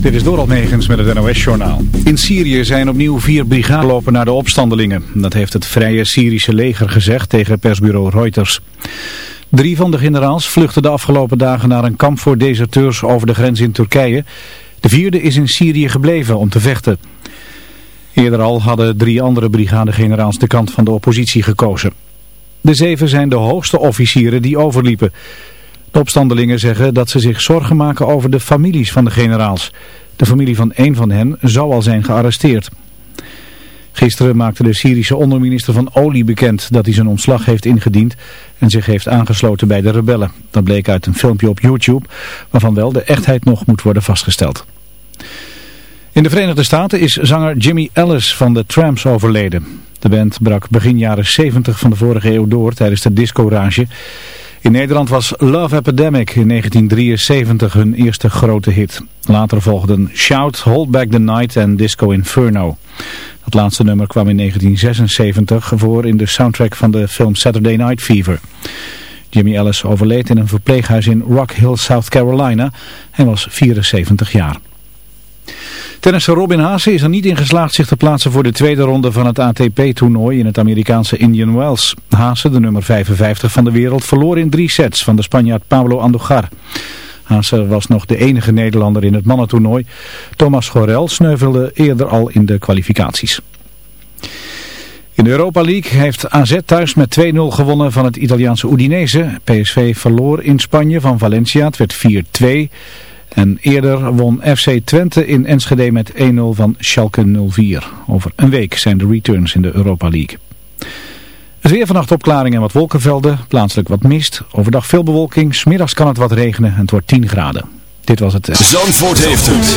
Dit is Doral Megens met het NOS-journaal. In Syrië zijn opnieuw vier brigaden lopen naar de opstandelingen. Dat heeft het Vrije Syrische leger gezegd tegen persbureau Reuters. Drie van de generaals vluchtten de afgelopen dagen naar een kamp voor deserteurs over de grens in Turkije. De vierde is in Syrië gebleven om te vechten. Eerder al hadden drie andere brigadegeneraals de kant van de oppositie gekozen. De zeven zijn de hoogste officieren die overliepen. De opstandelingen zeggen dat ze zich zorgen maken over de families van de generaals. De familie van één van hen zou al zijn gearresteerd. Gisteren maakte de Syrische onderminister van Olie bekend dat hij zijn ontslag heeft ingediend en zich heeft aangesloten bij de rebellen. Dat bleek uit een filmpje op YouTube waarvan wel de echtheid nog moet worden vastgesteld. In de Verenigde Staten is zanger Jimmy Ellis van de Tramps overleden. De band brak begin jaren 70 van de vorige eeuw door tijdens de disco-rage. In Nederland was Love Epidemic in 1973 hun eerste grote hit. Later volgden Shout, Hold Back the Night en Disco Inferno. Dat laatste nummer kwam in 1976 voor in de soundtrack van de film Saturday Night Fever. Jimmy Ellis overleed in een verpleeghuis in Rock Hill, South Carolina. Hij was 74 jaar. Tennisser Robin Haase is er niet in geslaagd zich te plaatsen voor de tweede ronde van het ATP-toernooi in het Amerikaanse Indian Wells. Haase, de nummer 55 van de wereld, verloor in drie sets van de Spanjaard Pablo Andujar. Haase was nog de enige Nederlander in het mannentoernooi. Thomas Gorel sneuvelde eerder al in de kwalificaties. In de Europa League heeft AZ thuis met 2-0 gewonnen van het Italiaanse Udinese. PSV verloor in Spanje van Valencia, het werd 4-2. En eerder won FC Twente in Enschede met 1-0 van Schalke 04. Over een week zijn de returns in de Europa League. Het weer vannacht opklaring en wat wolkenvelden, plaatselijk wat mist. Overdag veel bewolking, smiddags kan het wat regenen en het wordt 10 graden. Dit was het. Zandvoort heeft het.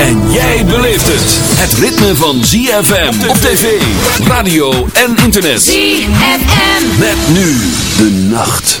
En jij beleeft het. Het ritme van ZFM op tv, radio en internet. ZFM. Met nu de nacht.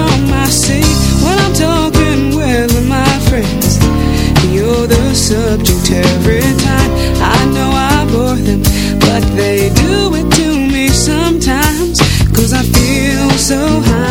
know how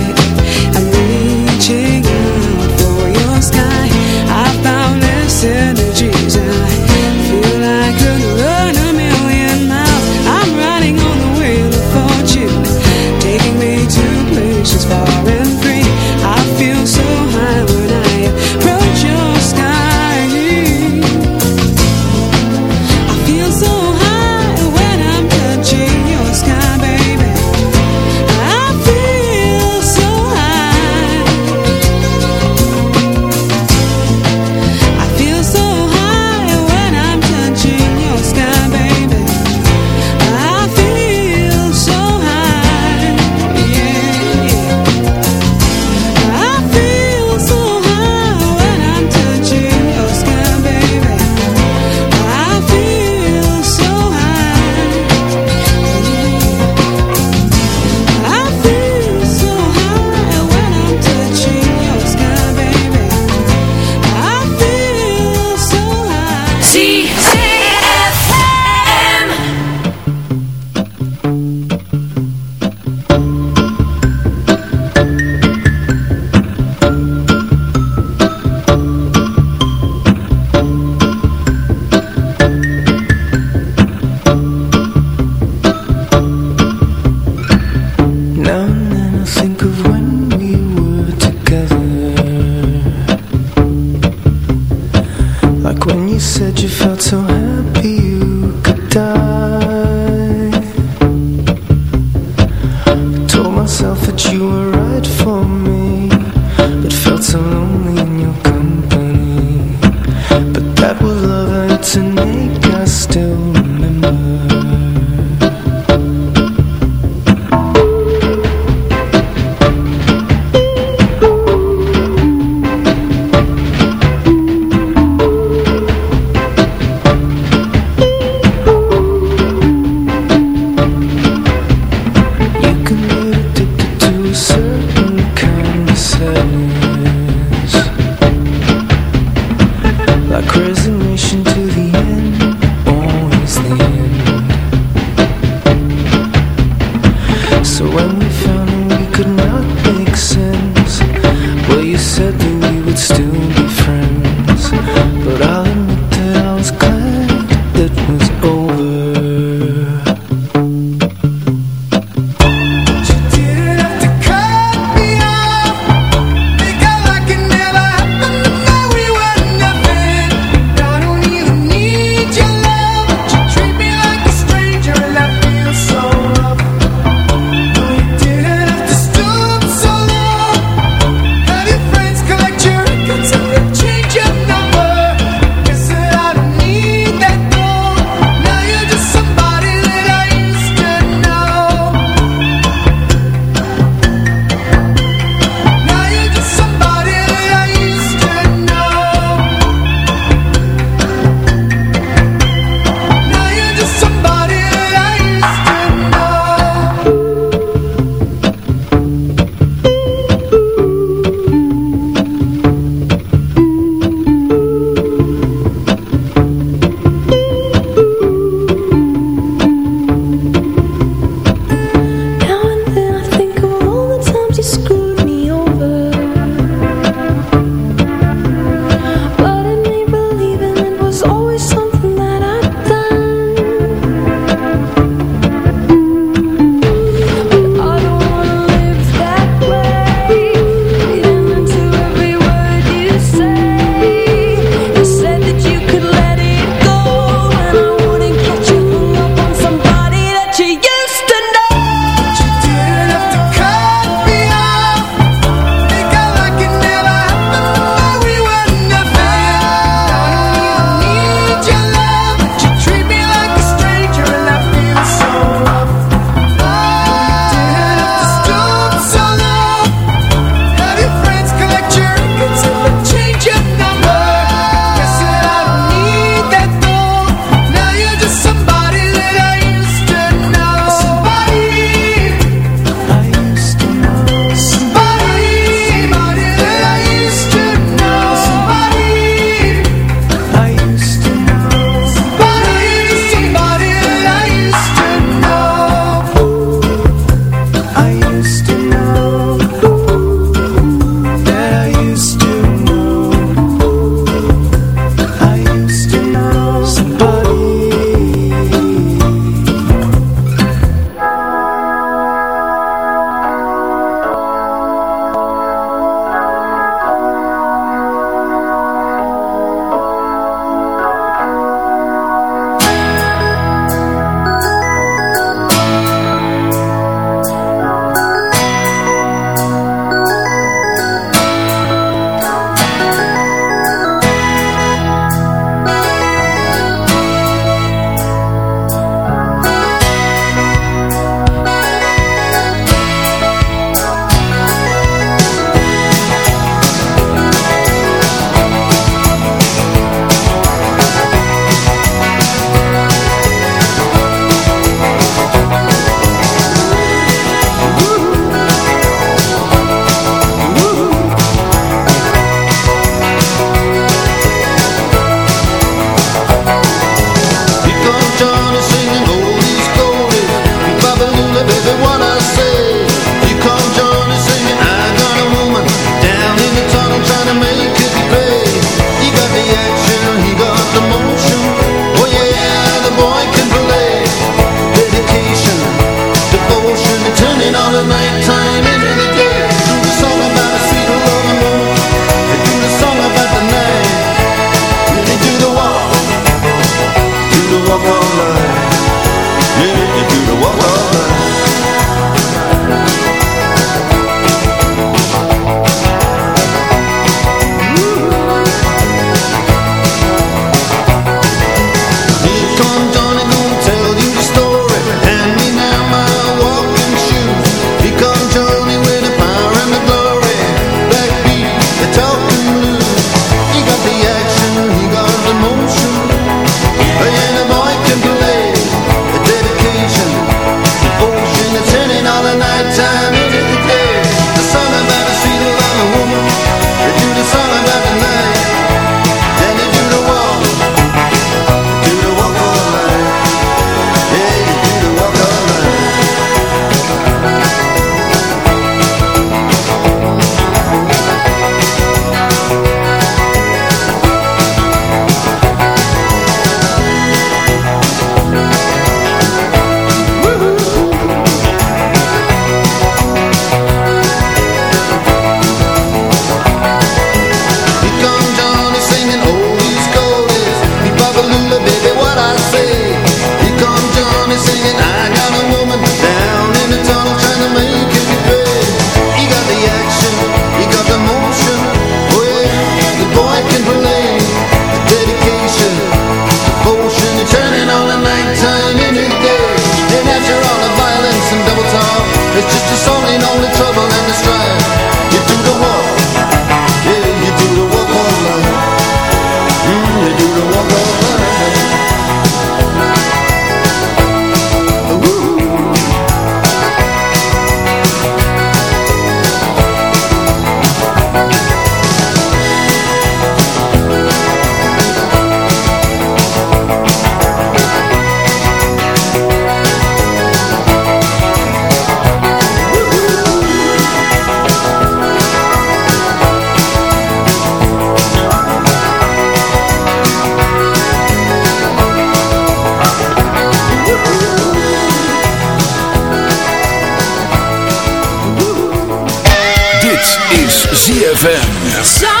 ZFM.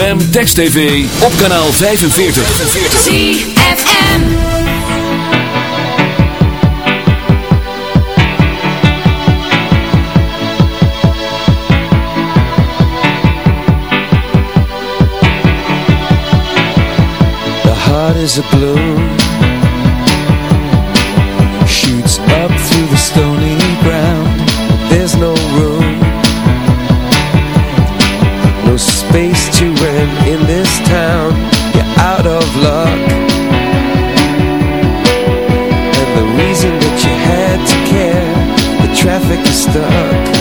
ZFM Text TV op kanaal 45. ZFM. The heart is a blue. perfectly stuck.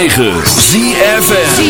106.9 ZFN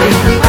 Bye.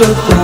Like